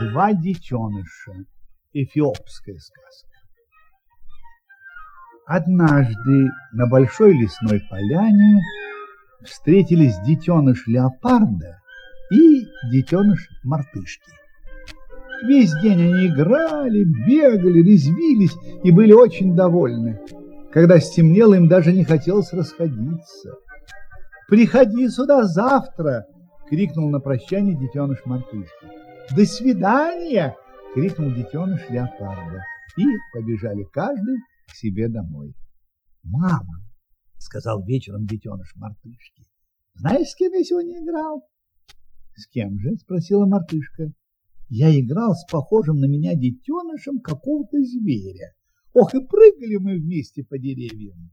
Два детеныша. Эфиопская сказка. Однажды на большой лесной поляне встретились детеныш леопарда и детеныш мартышки. Весь день они играли, бегали, резвились и были очень довольны. Когда стемнело, им даже не хотелось расходиться. «Приходи сюда завтра!» Крикнул на прощание детеныш мартышки. «До свидания!» — крикнул детеныш леопарда. И побежали каждый к себе домой. «Мама!» — сказал вечером детеныш мартышки. «Знаешь, с кем я сегодня играл?» «С кем же?» — спросила мартышка. «Я играл с похожим на меня детенышем какого-то зверя. Ох, и прыгали мы вместе по деревьям!»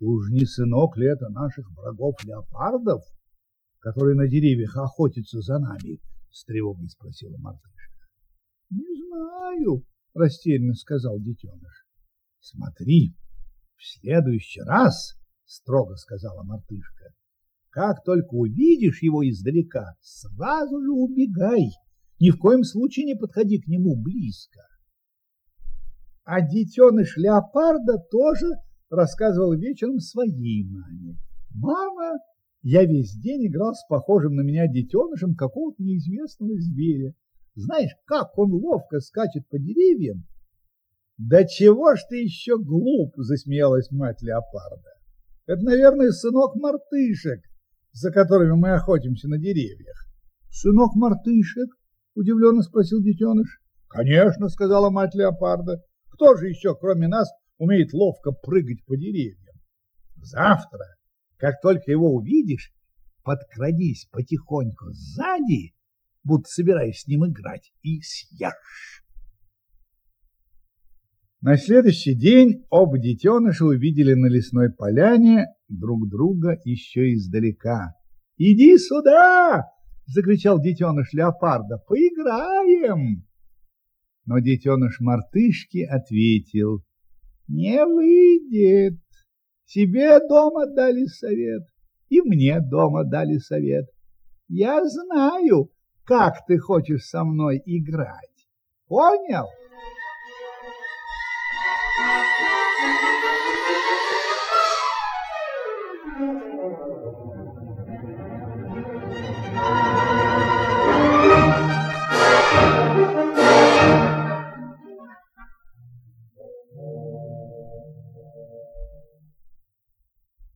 «Уж не сынок ли это наших врагов-леопардов, которые на деревьях охотятся за нами?» — с тревогой спросила мартышка. «Не знаю», — растерянно сказал детеныш. «Смотри, в следующий раз, — строго сказала мартышка, — как только увидишь его издалека, сразу же убегай, ни в коем случае не подходи к нему близко. А детеныш леопарда тоже рассказывал вечером своей маме. «Мама, я весь день играл с похожим на меня детенышем какого-то неизвестного зверя. Знаешь, как он ловко скачет по деревьям, «Да чего ж ты еще глуп!» – засмеялась мать леопарда. «Это, наверное, сынок мартышек, за которыми мы охотимся на деревьях». «Сынок мартышек?» – удивленно спросил детеныш. «Конечно!» – сказала мать леопарда. «Кто же еще, кроме нас, умеет ловко прыгать по деревьям? Завтра, как только его увидишь, подкрадись потихоньку сзади, будто собираясь с ним играть, и съешь». На следующий день оба детеныша увидели на лесной поляне друг друга еще издалека. «Иди сюда!» — закричал детеныш леопарда. «Поиграем!» Но детеныш мартышки ответил. «Не выйдет. Тебе дома дали совет, и мне дома дали совет. Я знаю, как ты хочешь со мной играть. Понял?